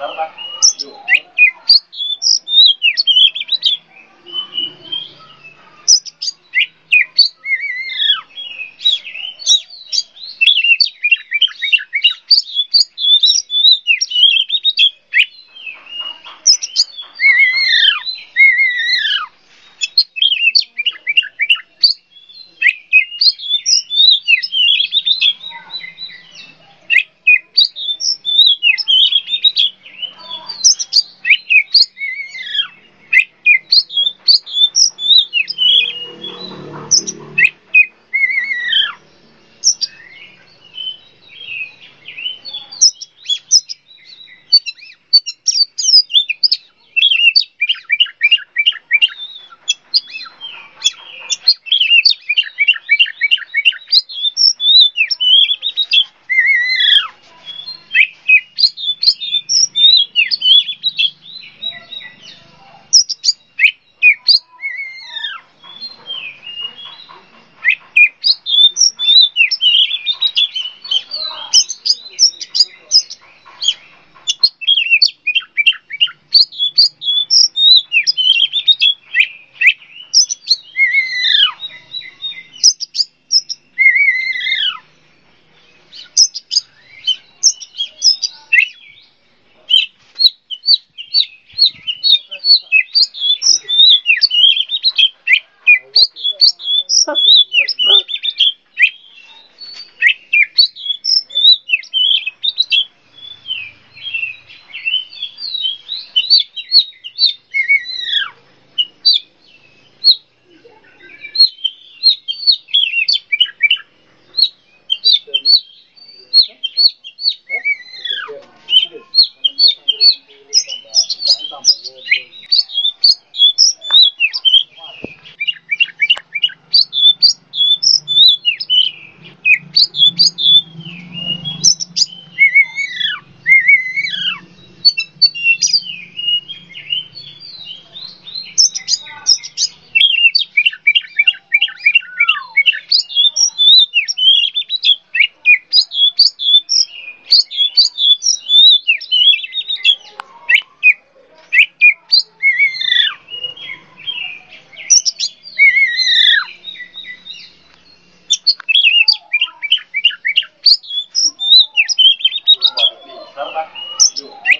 Então, tá. Joe.